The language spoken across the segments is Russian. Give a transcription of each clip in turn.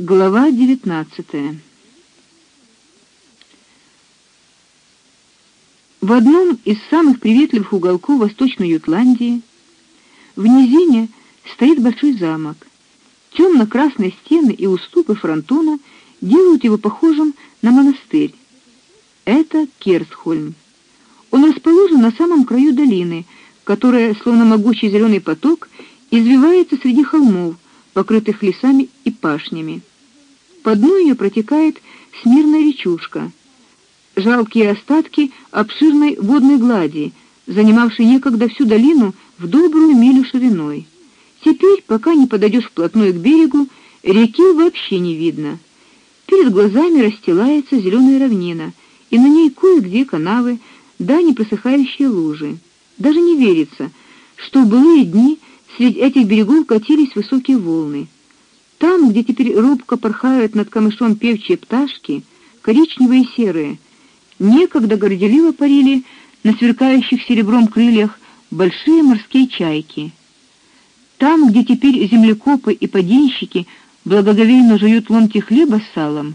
Глава 19. В одном из самых приветливых уголков Восточной Ютландии, в низине, стоит большой замок. темно красные стены и уступы фронтона делают его похожим на монастырь. Это Керсхольм. Он расположен на самом краю долины, которая, словно могучий зеленый поток, извивается среди холмов, покрытых лесами и пашнями. По дну ее протекает смирная речушка. Жалкие остатки обширной водной глади, занимавшей некогда всю долину в добрую милю шириной. Теперь, пока не подойдешь вплотную к берегу, реки вообще не видно. Перед глазами расстилается зеленая равнина, и на ней кое-где канавы, да непросыхающие лужи. Даже не верится, что былые дни среди этих берегов катились высокие волны. Там, где теперь робко порхают над камышом певчие пташки, коричневые и серые, некогда горделиво парили на сверкающих серебром крыльях большие морские чайки. Там, где теперь землекопы и поденщики благоговейно жуют ломти хлеба с салом,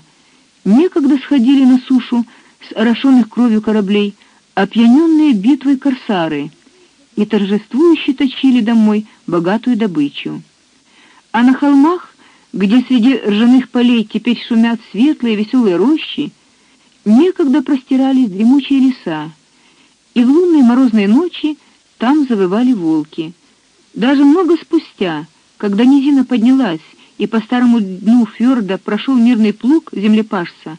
некогда сходили на сушу с орошенных кровью кораблей опьяненные битвой корсары и торжествующе точили домой богатую добычу. А на холмах где среди ржаных полей теперь шумят светлые веселые рощи, некогда простирались дремучие леса, и в лунные морозные ночи там завывали волки. Даже много спустя, когда низина поднялась и по старому дну фьорда прошел мирный плуг землепашца,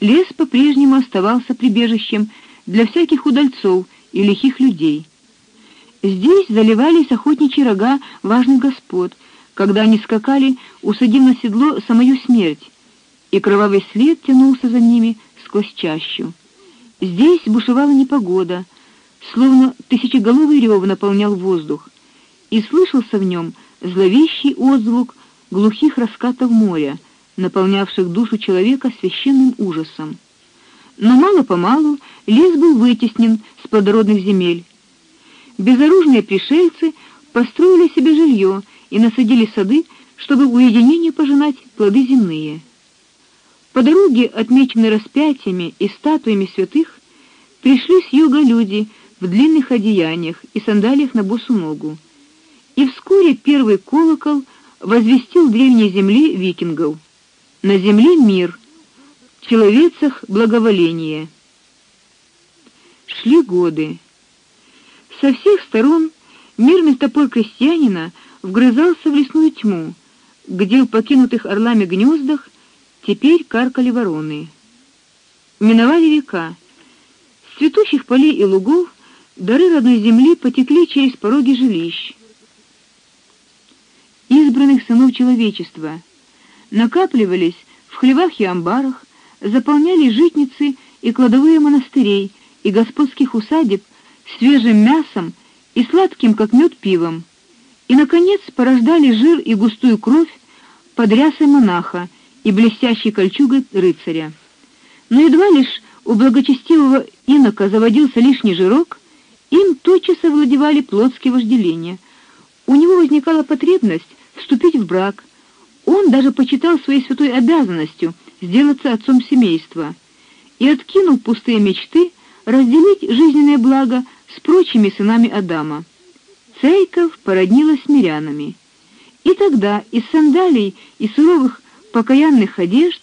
лес по-прежнему оставался прибежищем для всяких удальцов и лихих людей. Здесь заливались охотничьи рога важных господ — когда они скакали, усадив на седло самую смерть, и кровавый след тянулся за ними сквозь чащу. Здесь бушевала непогода, словно тысячеголовый рев наполнял воздух, и слышался в нем зловещий отзвук глухих раскатов моря, наполнявших душу человека священным ужасом. Но мало-помалу лес был вытеснен с плодородных земель. Безоружные пришельцы построили себе жилье и насадили сады, чтобы в уединении пожинать плоды земные. По дороге, отмеченной распятиями и статуями святых, пришли с юга люди в длинных одеяниях и сандалиях на босу ногу. И вскоре первый колокол возвестил древней земле викингов: на земле мир, в человецах благоволение. Шли годы. Со всех сторон мирный топор крестьянина вгрызался в лесную тьму, где в покинутых орлами гнездах теперь каркали вороны. Миновали века. С цветущих полей и лугов дары родной земли потекли через пороги жилищ. Избранных сынов человечества накапливались в хлевах и амбарах, заполняли житницы и кладовые монастырей и господских усадеб свежим мясом и сладким как мед пивом и наконец порождали жир и густую кровь под рясой монаха и блестящей кольчугой рыцаря. Но едва лишь у благочестивого инока заводился лишний жирок, им тотчас овладевали плотские вожделения. У него возникала потребность вступить в брак. Он даже почитал своей святой обязанностью сделаться отцом семейства и откинул пустые мечты разделить жизненное благо с прочими сынами Адама. Цейков породнилась с мирянами. И тогда из сандалий и суровых покаянных одежд,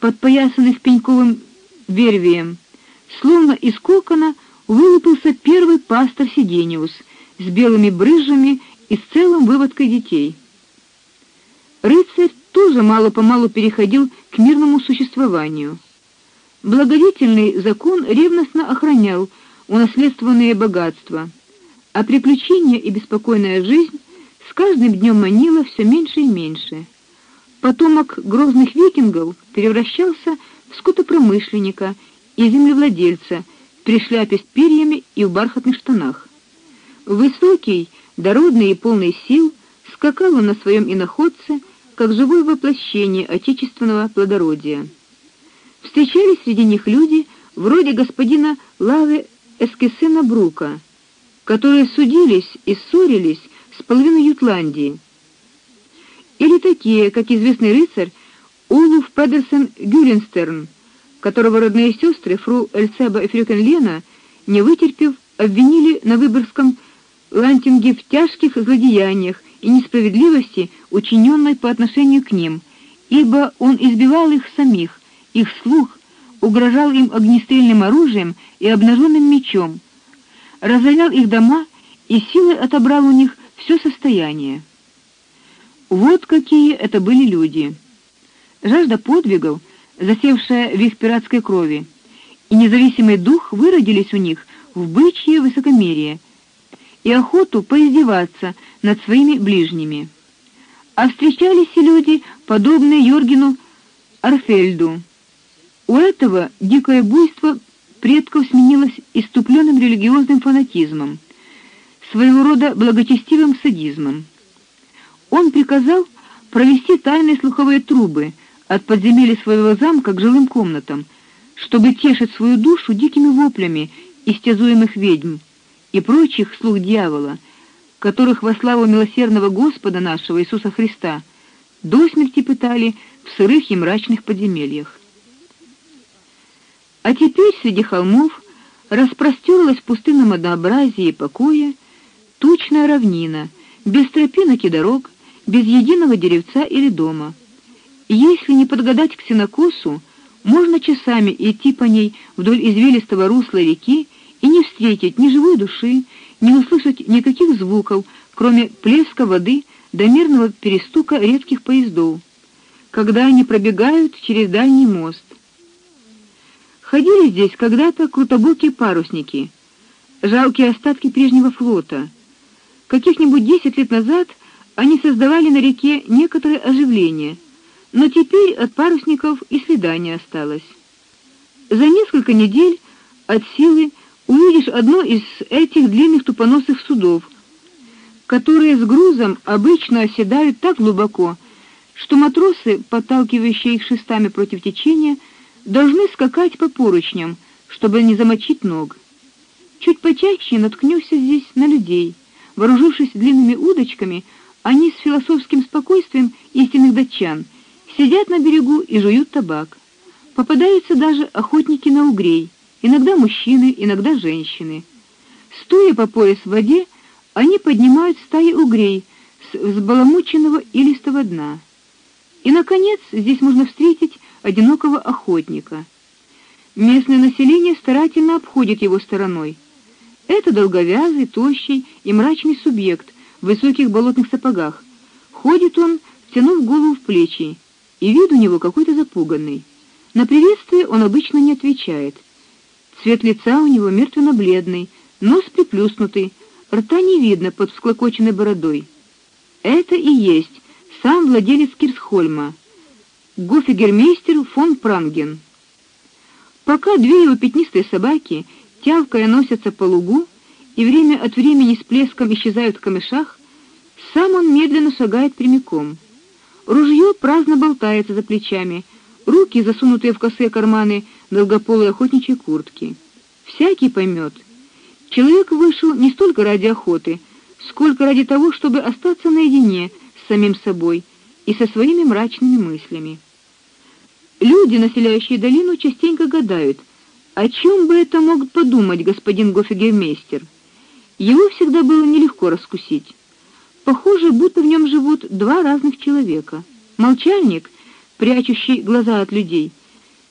подпоясанных пеньковым вервием, словно из кокона вылупился первый пастор Сидениус с белыми брызжами и с целым выводкой детей. Рыцарь тоже мало-помалу переходил к мирному существованию. Благодетельный закон ревностно охранял унаследованные богатства — а приключения и беспокойная жизнь с каждым днем манила все меньше и меньше. Потомок грозных викингов превращался в скотопромышленника и землевладельца при шляпе с перьями и в бархатных штанах. Высокий, дородный и полный сил, скакал он на своем иноходце, как живое воплощение отечественного плодородия. Встречались среди них люди вроде господина Лаве Эскесена Брука, которые судились и ссорились с половиной Ютландии. Или такие, как известный рыцарь Олуф Педерсен Гюленстерн, которого родные сестры фру Эльсеба и Фрюкенлена, не вытерпев, обвинили на Выборгском лантинге в тяжких злодеяниях и несправедливости, учиненной по отношению к ним, ибо он избивал их самих, их слух, угрожал им огнестрельным оружием и обнаженным мечом, разорял их дома и силой отобрал у них все состояние. Вот какие это были люди. Жажда подвигов, засевшая в их пиратской крови, и независимый дух выродились у них в бычье высокомерие и охоту поиздеваться над своими ближними. А встречались и люди, подобные Йоргену Арфельду. У этого дикое буйство предков сменилось иступленным религиозным фанатизмом, своего рода благочестивым садизмом. Он приказал провести тайные слуховые трубы от подземелья своего замка к жилым комнатам, чтобы тешить свою душу дикими воплями истязуемых ведьм и прочих слуг дьявола, которых во славу милосердного Господа нашего Иисуса Христа до смерти пытали в сырых и мрачных подземельях. А теперь среди холмов распростерлась в пустынном однообразии и покое тучная равнина, без тропинок и дорог, без единого деревца или дома. Если не подгадать к сенокосу, можно часами идти по ней вдоль извилистого русла реки и не встретить ни живой души, не услышать никаких звуков, кроме плеска воды да мирного перестука редких поездов, когда они пробегают через дальний мост. Ходили здесь когда-то крутобокие парусники, жалкие остатки прежнего флота. Каких-нибудь десять лет назад они создавали на реке некоторое оживление, но теперь от парусников и следа не осталось. За несколько недель от силы увидишь одно из этих длинных тупоносых судов, которые с грузом обычно оседают так глубоко, что матросы, подталкивающие их шестами против течения, должны скакать по поручням, чтобы не замочить ног. Чуть почаще наткнешься здесь на людей. Вооружившись длинными удочками, они с философским спокойствием истинных датчан сидят на берегу и жуют табак. Попадаются даже охотники на угрей, иногда мужчины, иногда женщины. Стоя по пояс в воде, они поднимают стаи угрей с взбаламученного илистого дна. И наконец, здесь можно встретить одинокого охотника. Местное население старательно обходит его стороной. Это долговязый, тощий и мрачный субъект в высоких болотных сапогах. Ходит он, втянув голову в плечи, и вид у него какой-то запуганный. На приветствие он обычно не отвечает. Цвет лица у него мертвенно-бледный, нос приплюснутый, рта не видно под всклокоченной бородой. Это и есть сам владелец Кирсхольма, гофигермейстер фон Пранген. Пока две его пятнистые собаки, тявкая, носятся по лугу и время от времени с плеском исчезают в камышах, сам он медленно шагает прямиком. Ружье праздно болтается за плечами, руки засунутые в косые карманы долгополой охотничьей куртки. Всякий поймет, человек вышел не столько ради охоты, сколько ради того, чтобы остаться наедине с самим собой и со своими мрачными мыслями. Люди, населяющие долину, частенько гадают, о чем бы это мог подумать господин гофигермейстер. Его всегда было нелегко раскусить. Похоже, будто в нем живут два разных человека. Молчальник, прячущий глаза от людей,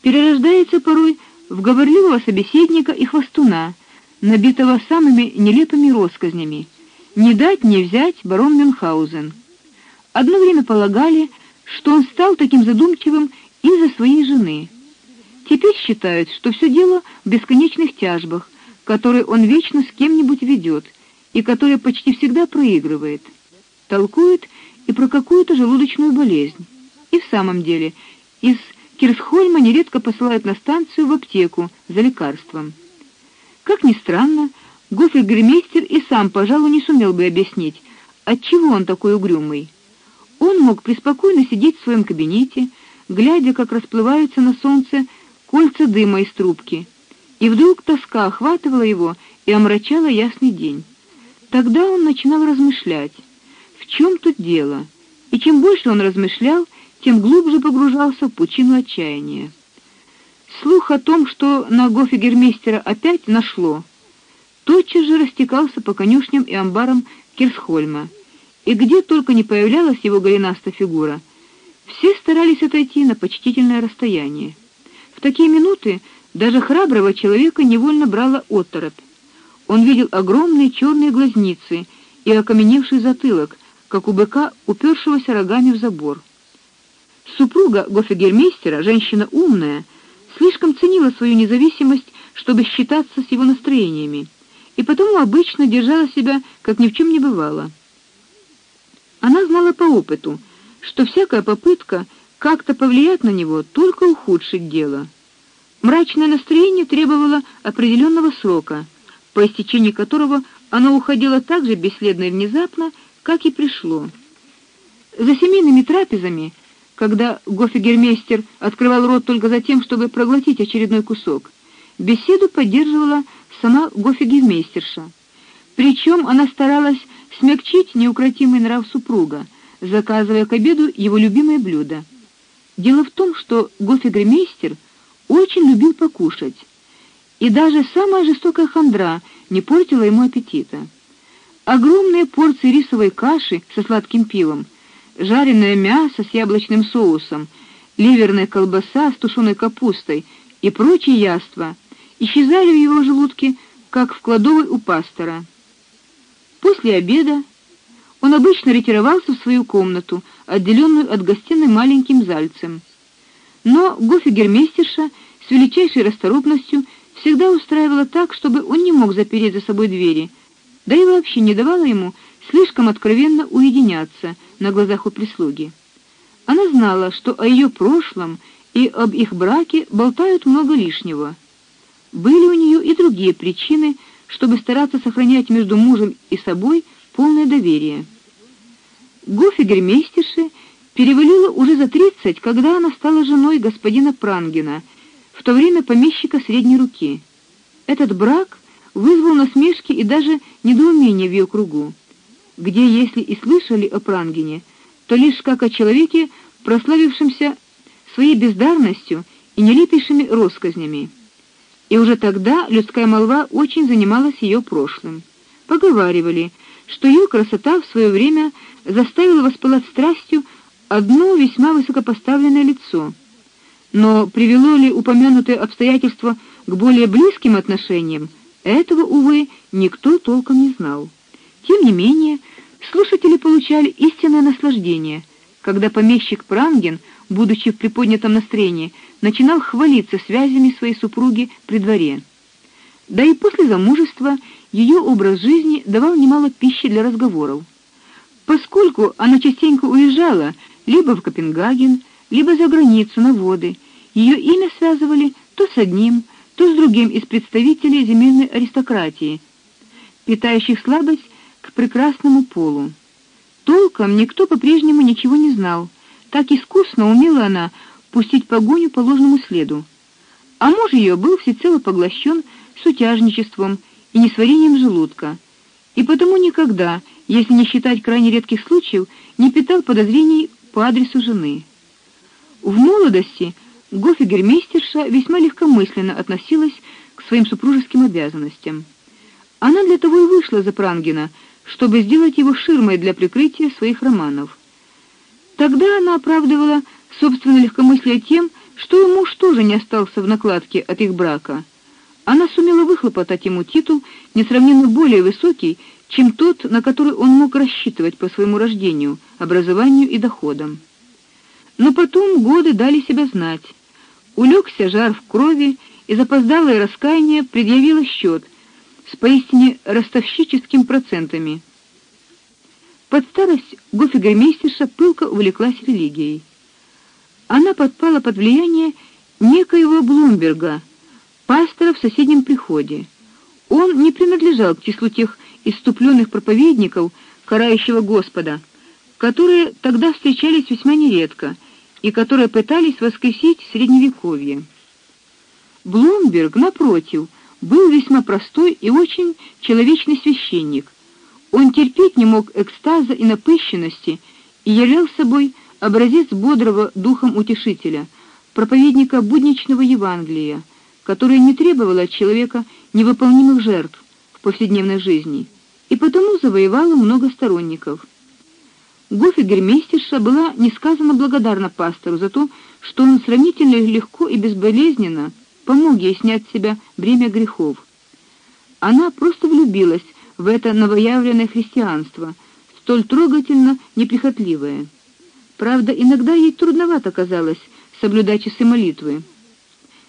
перерождается порой в говорливого собеседника и хвостуна, набитого самыми нелепыми россказнями. Не дать не взять барон Мюнхгаузен. Одно время полагали, что он стал таким задумчивым из-за своей жены. Теперь считают, что все дело в бесконечных тяжбах, которые он вечно с кем-нибудь ведет и которые почти всегда проигрывает. Толкуют и про какую-то желудочную болезнь. И в самом деле, из Кирсхольма нередко посылают на станцию в аптеку за лекарством. Как ни странно, гофельгермейстер и сам, пожалуй, не сумел бы объяснить, отчего он такой угрюмый. Он мог преспокойно сидеть в своем кабинете, глядя, как расплываются на солнце кольца дыма из трубки. И вдруг тоска охватывала его и омрачала ясный день. Тогда он начинал размышлять, в чем тут дело. И чем больше он размышлял, тем глубже погружался в пучину отчаяния. Слух о том, что на гофигермейстера опять нашло, тотчас же растекался по конюшням и амбарам Кирсхольма. И где только не появлялась его голенастая фигура, все старались отойти на почтительное расстояние. В такие минуты даже храброго человека невольно брала оторопь. Он видел огромные черные глазницы и окаменевший затылок, как у быка, упершегося рогами в забор. Супруга гофигермейстера, женщина умная, слишком ценила свою независимость, чтобы считаться с его настроениями, и потому обычно держала себя, как ни в чем не бывало. Она знала по опыту, что всякая попытка как-то повлиять на него только ухудшит дело. Мрачное настроение требовало определенного срока, по истечении которого оно уходило так же бесследно и внезапно, как и пришло. За семейными трапезами когда гофигермейстер открывал рот только за тем, чтобы проглотить очередной кусок. Беседу поддерживала сама гофигермейстерша. Причем она старалась смягчить неукротимый нрав супруга, заказывая к обеду его любимое блюдо. Дело в том, что гофигермейстер очень любил покушать, и даже самая жестокая хандра не портила ему аппетита. Огромные порции рисовой каши со сладким пивом жареное мясо с яблочным соусом, ливерная колбаса с тушеной капустой и прочие яства исчезали в его желудке, как в кладовой у пастора. После обеда он обычно ретировался в свою комнату, отделенную от гостиной маленьким зальцем. Но гофигермейстерша с величайшей расторопностью всегда устраивала так, чтобы он не мог запереть за собой двери, да и вообще не давала ему слишком откровенно уединяться на глазах у прислуги. Она знала, что о ее прошлом и об их браке болтают много лишнего. Были у нее и другие причины, чтобы стараться сохранять между мужем и собой полное доверие. Гофигермейстерше перевалило уже за тридцать, когда она стала женой господина Прангена, в то время помещика средней руки. Этот брак вызвал насмешки и даже недоумение в ее кругу где, если и слышали о Прангене, то лишь как о человеке, прославившемся своей бездарностью и нелепейшими россказнями. И уже тогда людская молва очень занималась ее прошлым. Поговаривали, что ее красота в свое время заставила воспылать страстью одно весьма высокопоставленное лицо. Но привело ли упомянутое обстоятельство к более близким отношениям, этого увы никто толком не знал. Тем не менее, слушатели получали истинное наслаждение, когда помещик Пранген, будучи в приподнятом настроении, начинал хвалиться связями своей супруги при дворе. Да и после замужества ее образ жизни давал немало пищи для разговоров. Поскольку она частенько уезжала либо в Копенгаген, либо за границу на воды, ее имя связывали то с одним, то с другим из представителей земельной аристократии, питающих слабость к прекрасному полу. Толком никто по-прежнему ничего не знал. Так искусно умела она пустить погоню по ложному следу. А муж ее был всецело поглощен сутяжничеством и несварением желудка, и потому никогда, если не считать крайне редких случаев, не питал подозрений по адресу жены. В молодости гофигермейстерша весьма легкомысленно относилась к своим супружеским обязанностям. Она для того и вышла за Прангена, чтобы сделать его ширмой для прикрытия своих романов. Тогда она оправдывала собственное легкомыслие тем, что его муж тоже не остался в накладке от их брака. Она сумела выхлопотать ему титул несравненно более высокий, чем тот, на который он мог рассчитывать по своему рождению, образованию и доходам. Но потом годы дали себя знать. Улегся жар в крови, и запоздалое раскаяние предъявило счет, с поистине ростовщическими процентами. Под старость гофигермейстерша пылко увлеклась религией. Она подпала под влияние некоего Блумберга, пастора в соседнем приходе. Он не принадлежал к числу тех иступленных проповедников карающего Господа, которые тогда встречались весьма нередко и которые пытались воскресить средневековье. Блумберг, напротив, был весьма простой и очень человечный священник. Он терпеть не мог экстаза и напыщенности и являл собой образец бодрого духом утешителя, проповедника будничного Евангелия, которое не требовало от человека невыполнимых жертв в повседневной жизни, и потому завоевало много сторонников. Гофигермейстерша была несказанно благодарна пастору за то, что он сравнительно легко и безболезненно помог ей снять с себя бремя грехов. Она просто влюбилась в это новоявленное христианство, столь трогательно неприхотливое. Правда, иногда ей трудновато казалось соблюдать часы молитвы.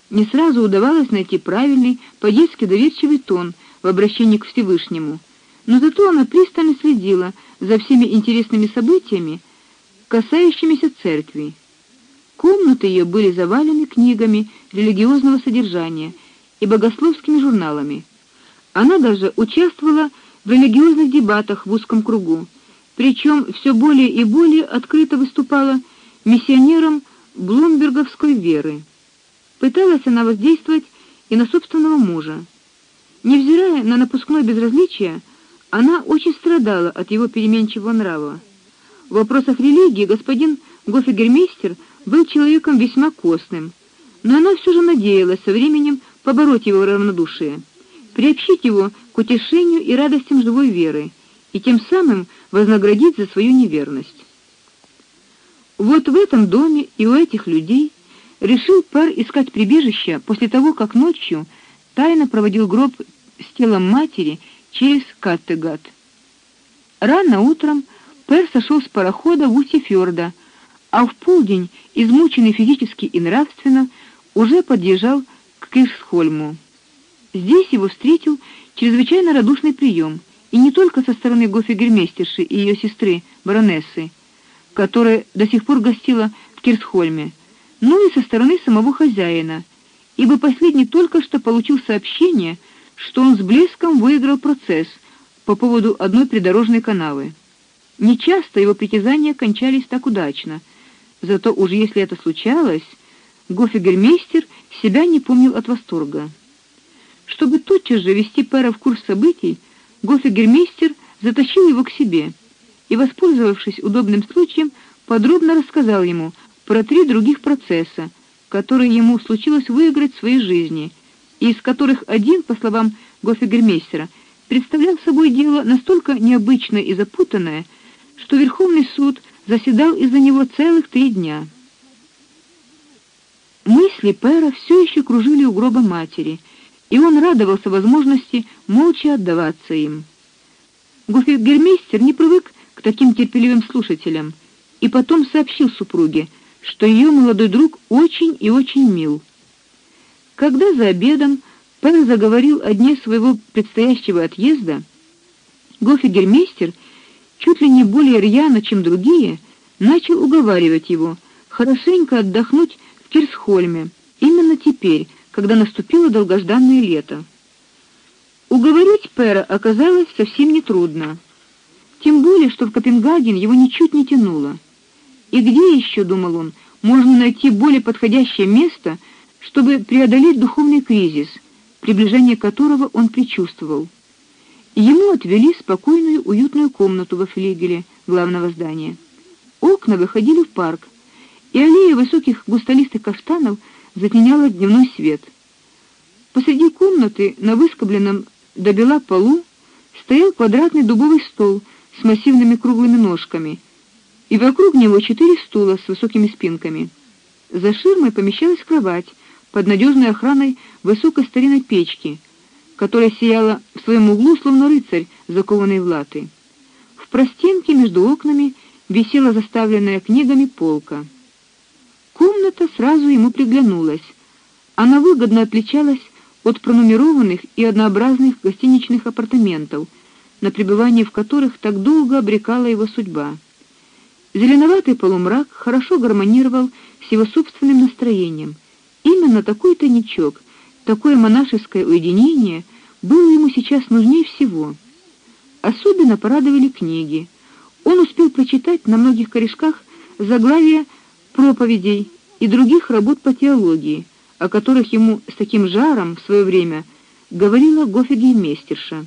Не сразу удавалось найти правильный, по-детски доверчивый тон в обращении к Всевышнему, но зато она пристально следила за всеми интересными событиями, касающимися церкви. Комнаты ее были завалены книгами религиозного содержания и богословскими журналами. Она даже участвовала в религиозных дебатах в узком кругу, причем все более и более открыто выступала миссионером блумберговской веры. Пыталась она воздействовать и на собственного мужа. Невзирая на напускное безразличие, она очень страдала от его переменчивого нрава. В вопросах религии господин Гофигермейстер был человеком весьма костным, но она все же надеялась со временем побороть его равнодушие приобщить его к утешению и радостям живой веры и тем самым вознаградить за свою неверность. Вот в этом доме и у этих людей решил Пер искать прибежище после того, как ночью тайно проводил гроб с телом матери через Каттегат. Рано утром Пер сошел с парохода в устье фьорда, а в полдень, измученный физически и нравственно, уже подъезжал к Кирсхольму. Здесь его встретил чрезвычайно радушный прием, и не только со стороны гофигермейстерши и ее сестры, баронессы, которая до сих пор гостила в Кирсхольме, но и со стороны самого хозяина, ибо последний только что получил сообщение, что он с блеском выиграл процесс по поводу одной придорожной канавы. Нечасто его притязания кончались так удачно, зато уж если это случалось, гофигермейстер себя не помнил от восторга. Чтобы тотчас же ввести Пера в курс событий, гофигермейстер затащил его к себе и, воспользовавшись удобным случаем, подробно рассказал ему про три других процесса, которые ему случилось выиграть в своей жизни, и из которых один, по словам гофигермейстера, представлял собой дело настолько необычное и запутанное, что Верховный суд заседал из-за него целых три дня. Мысли Пера все еще кружили у гроба матери — и он радовался возможности молча отдаваться им. Гофгермейстер не привык к таким терпеливым слушателям и потом сообщил супруге, что ее молодой друг очень и очень мил. Когда за обедом Пен заговорил о дне своего предстоящего отъезда, Гофгермейстер чуть ли не более рьяно, чем другие, начал уговаривать его хорошенько отдохнуть в Кирсхольме именно теперь, когда наступило долгожданное лето. Уговорить Пера оказалось совсем не трудно. Тем более, что в Копенгаген его ничуть не тянуло. И где еще, думал он, можно найти более подходящее место, чтобы преодолеть духовный кризис, приближение которого он предчувствовал. Ему отвели спокойную, уютную комнату во флигеле главного здания. Окна выходили в парк, и аллея высоких густолистых каштанов затеняла дневной свет. Посреди комнаты на выскобленном до бела полу стоял квадратный дубовый стол с массивными круглыми ножками, и вокруг него четыре стула с высокими спинками. За ширмой помещалась кровать под надежной охраной высокой старинной печки, которая сияла в своем углу словно рыцарь, закованный в латы. В простенке между окнами висела заставленная книгами полка. Комната сразу ему приглянулась. Она выгодно отличалась от пронумерованных и однообразных гостиничных апартаментов, на пребывание в которых так долго обрекала его судьба. Зеленоватый полумрак хорошо гармонировал с его собственным настроением. Именно такой тайничок, такое монашеское уединение было ему сейчас нужнее всего. Особенно порадовали книги. Он успел прочитать на многих корешках заглавия проповедей и других работ по теологии, о которых ему с таким жаром в свое время говорила Гофигеймейстерша.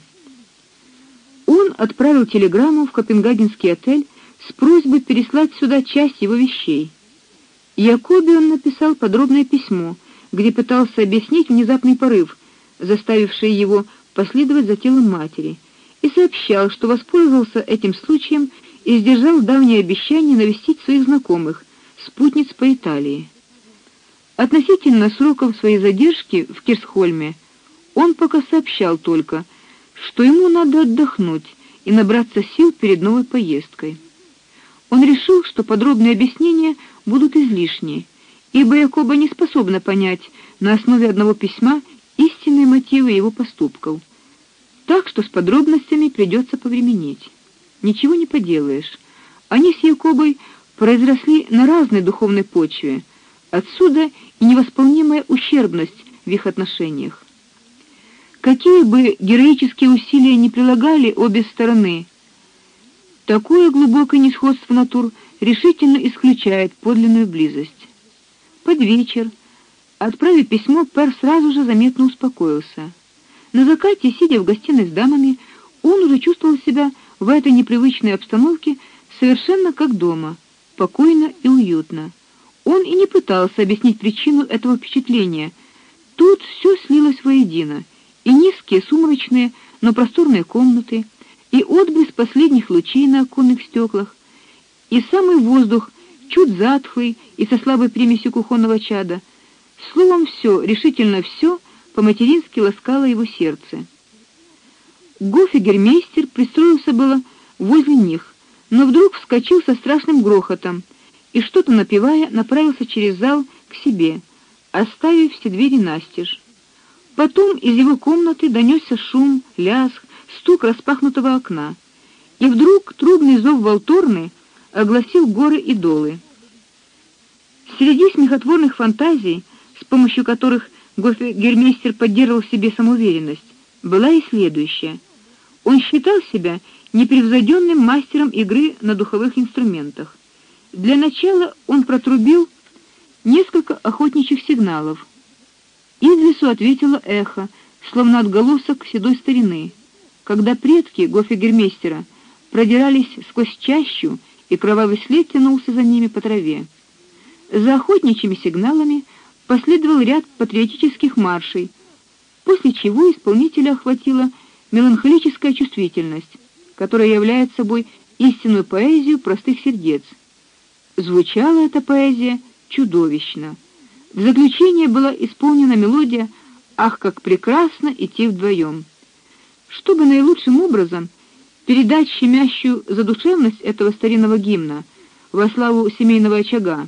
Он отправил телеграмму в Копенгагенский отель с просьбой переслать сюда часть его вещей. Якобе он написал подробное письмо, где пытался объяснить внезапный порыв, заставивший его последовать за телом матери, и сообщал, что воспользовался этим случаем и сдержал давнее обещание навестить своих знакомых, спутниц по Италии. Относительно сроков своей задержки в Кирсхольме он пока сообщал только, что ему надо отдохнуть и набраться сил перед новой поездкой. Он решил, что подробные объяснения будут излишни, ибо Якоба не способна понять на основе одного письма истинные мотивы его поступков. Так что с подробностями придется повременить. Ничего не поделаешь. Они с Якобой произросли на разной духовной почве. Отсюда и невосполнимая ущербность в их отношениях. Какие бы героические усилия ни прилагали обе стороны, такое глубокое несходство натур решительно исключает подлинную близость. Под вечер, отправив письмо, Пер сразу же заметно успокоился. На закате, сидя в гостиной с дамами, он уже чувствовал себя в этой непривычной обстановке совершенно как дома, спокойно и уютно. Он и не пытался объяснить причину этого впечатления. Тут все слилось воедино: и низкие, сумрачные, но просторные комнаты, и отблеск последних лучей на оконных стеклах, и самый воздух, чуть затхлый и со слабой примесью кухонного чада. Словом, все, решительно все по-матерински ласкало его сердце. Гофигермейстер пристроился было возле них, но вдруг вскочил со страшным грохотом и что-то напевая направился через зал к себе, оставив все двери настежь. Потом из его комнаты донесся шум, лязг, стук распахнутого окна. И вдруг трубный зов волторны огласил горы и долы. Среди смехотворных фантазий, с помощью которых Гофе-гермейстер поддерживал в себе самоуверенность, была и следующая. Он считал себя непревзойденным мастером игры на духовых инструментах. Для начала он протрубил несколько охотничьих сигналов. Из лесу ответило эхо, словно отголосок седой старины. Когда предки гофигермейстера продирались сквозь чащу, и кровавый след тянулся за ними по траве. За охотничьими сигналами последовал ряд патриотических маршей, после чего исполнителя охватила меланхолическая чувствительность, которая является собой истинную поэзию простых сердец. Звучала эта поэзия чудовищно. В заключение была исполнена мелодия «Ах, как прекрасно идти вдвоем». Чтобы наилучшим образом передать щемящую задушевность этого старинного гимна во славу семейного очага,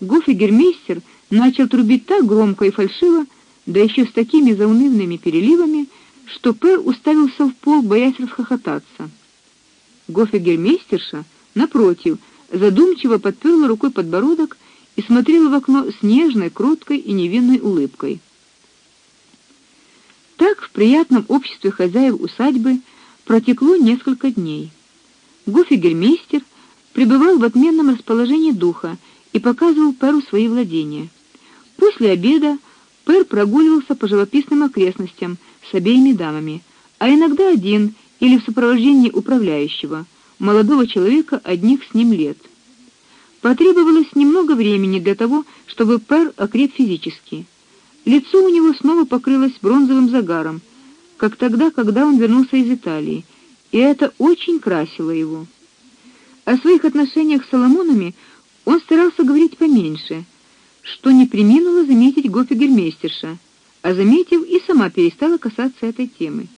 Гофигермейстер начал трубить так громко и фальшиво, да еще с такими заунывными переливами, что Пер уставился в пол, боясь расхохотаться. Гофигермейстерша, напротив, задумчиво подперла рукой подбородок и смотрела в окно с нежной, кроткой и невинной улыбкой. Так в приятном обществе хозяев усадьбы протекло несколько дней. Гофигермейстер пребывал в отменном расположении духа и показывал Перу свои владения. После обеда Пер прогуливался по живописным окрестностям с обеими дамами, а иногда один или в сопровождении управляющего, молодого человека одних с ним лет. Потребовалось немного времени для того, чтобы Пер окреп физически. Лицо у него снова покрылось бронзовым загаром, как тогда, когда он вернулся из Италии, и это очень красило его. О своих отношениях с Соломонами он старался говорить поменьше, что не преминула заметить гофигермейстерша, а заметив и сама перестала касаться этой темы.